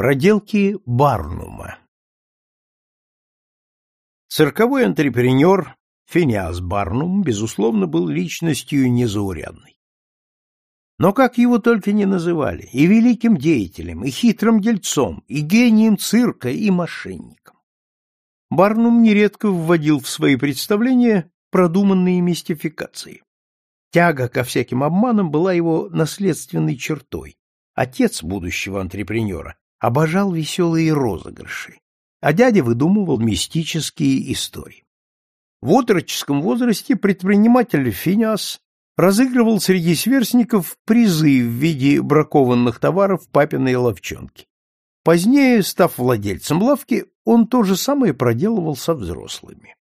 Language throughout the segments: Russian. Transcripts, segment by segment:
Проделки Барнума Цирковой антрепренер Финиас Барнум, безусловно, был личностью незаурядной. Но как его только не называли, и великим деятелем, и хитрым дельцом, и гением цирка, и мошенником. Барнум нередко вводил в свои представления продуманные мистификации. Тяга ко всяким обманам была его наследственной чертой. Отец будущего антрепренера обожал веселые розыгрыши, а дядя выдумывал мистические истории. В отроческом возрасте предприниматель Финиас разыгрывал среди сверстников призы в виде бракованных товаров папиной ловчонки. Позднее, став владельцем лавки, он то же самое проделывал со взрослыми.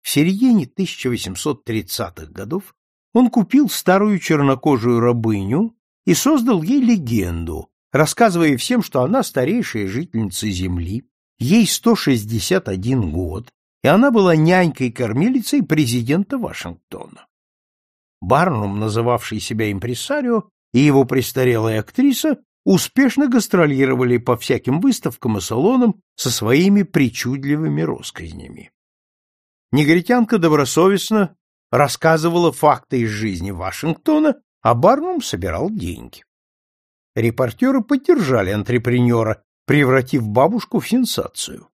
В середине 1830-х годов он купил старую чернокожую рабыню и создал ей легенду, рассказывая всем, что она старейшая жительница Земли, ей 161 год, и она была нянькой-кормилицей президента Вашингтона. Барнум, называвший себя импресарио, и его престарелая актриса успешно гастролировали по всяким выставкам и салонам со своими причудливыми россказнями. Негритянка добросовестно рассказывала факты из жизни Вашингтона, а Барнум собирал деньги. Репортеры поддержали антрепренера, превратив бабушку в сенсацию.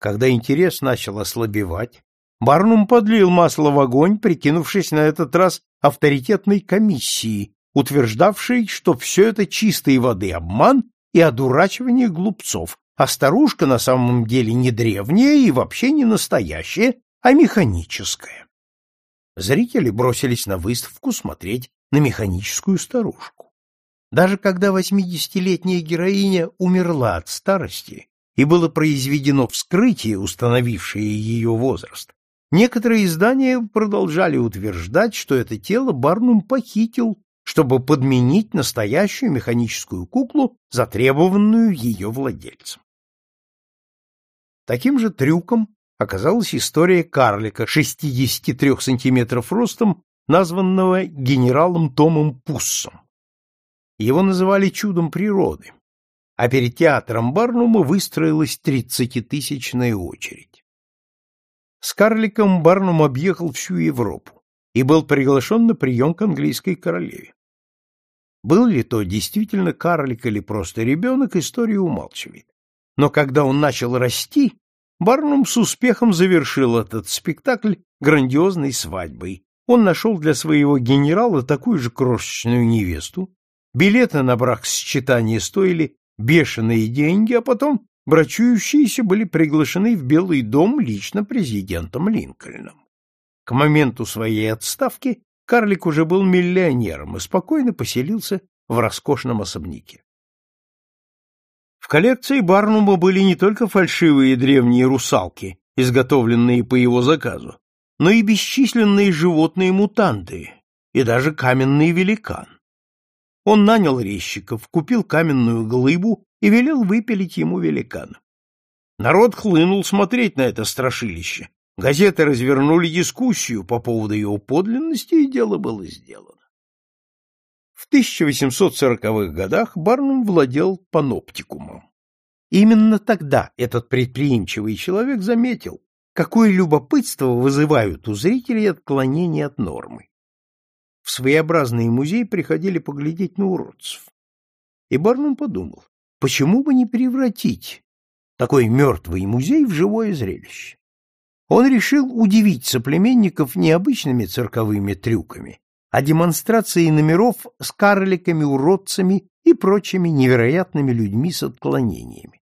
Когда интерес начал ослабевать, Барнум подлил масло в огонь, прикинувшись на этот раз авторитетной комиссией, утверждавшей, что все это чистой воды обман и одурачивание глупцов, а старушка на самом деле не древняя и вообще не настоящая, а механическая. Зрители бросились на выставку смотреть на механическую старушку. Даже когда восьмидесятилетняя героиня умерла от старости и было произведено вскрытие, установившее ее возраст, некоторые издания продолжали утверждать, что это тело Барнум похитил, чтобы подменить настоящую механическую куклу, затребованную ее владельцем. Таким же трюком оказалась история карлика 63 сантиметров ростом, названного генералом Томом Пуссом. Его называли чудом природы, а перед театром Барнума выстроилась тридцатитысячная очередь. С карликом Барнум объехал всю Европу и был приглашен на прием к английской королеве. Был ли то действительно карлик или просто ребенок, история умалчивает. Но когда он начал расти, Барнум с успехом завершил этот спектакль грандиозной свадьбой. Он нашел для своего генерала такую же крошечную невесту, билеты на брак сочетание стоили бешеные деньги, а потом брачующиеся были приглашены в Белый дом лично президентом Линкольном. К моменту своей отставки карлик уже был миллионером и спокойно поселился в роскошном особняке. В коллекции Барнума были не только фальшивые древние русалки, изготовленные по его заказу, но и бесчисленные животные-мутанты и даже каменный великан. Он нанял резчиков, купил каменную глыбу и велел выпилить ему великана. Народ хлынул смотреть на это страшилище. Газеты развернули дискуссию по поводу его подлинности, и дело было сделано. В 1840-х годах Барнум владел паноптикумом. Именно тогда этот предприимчивый человек заметил, какое любопытство вызывают у зрителей отклонения от нормы. В своеобразный музей приходили поглядеть на уродцев. И Барнум подумал, почему бы не превратить такой мертвый музей в живое зрелище? Он решил удивить соплеменников необычными цирковыми трюками, а демонстрацией номеров с карликами-уродцами и прочими невероятными людьми с отклонениями.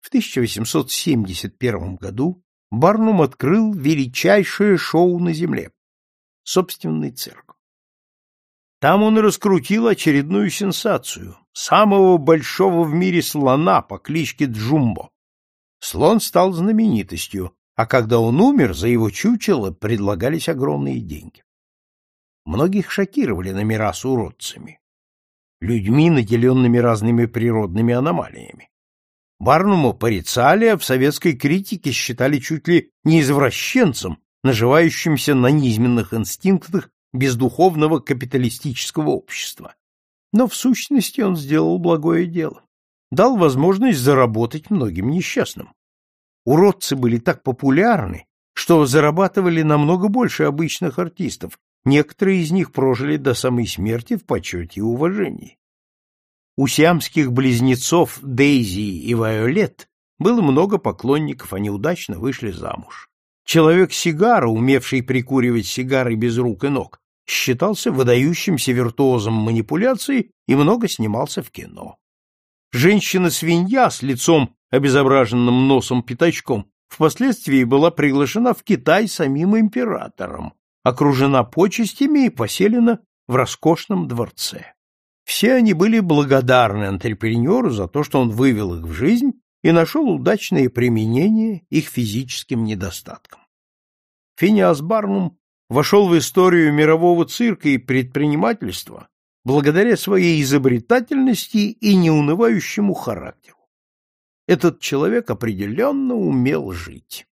В 1871 году Барнум открыл величайшее шоу на Земле — собственный цирк. Там он раскрутил очередную сенсацию — самого большого в мире слона по кличке Джумбо. Слон стал знаменитостью, а когда он умер, за его чучело предлагались огромные деньги. Многих шокировали номера с уродцами, людьми, наделенными разными природными аномалиями. Барнума порицали, а в советской критике считали чуть ли не извращенцем, наживающимся на низменных инстинктах бездуховного капиталистического общества. Но в сущности он сделал благое дело. дал возможность заработать многим несчастным. Уродцы были так популярны, что зарабатывали намного больше обычных артистов, некоторые из них прожили до самой смерти в почете и уважении. У сиамских близнецов Дейзи и Вайолет было много поклонников, они удачно вышли замуж. Человек-сигара, умевший прикуривать сигары без рук и ног, считался выдающимся виртуозом манипуляций и много снимался в кино. Женщина-свинья с лицом, обезображенным носом-пятачком, впоследствии была приглашена в Китай самим императором, окружена почестями и поселена в роскошном дворце. Все они были благодарны антрепренеру за то, что он вывел их в жизнь и нашел удачное применение их физическим недостаткам. Финиас Барнум вошел в историю мирового цирка и предпринимательства благодаря своей изобретательности и неунывающему характеру. Этот человек определенно умел жить.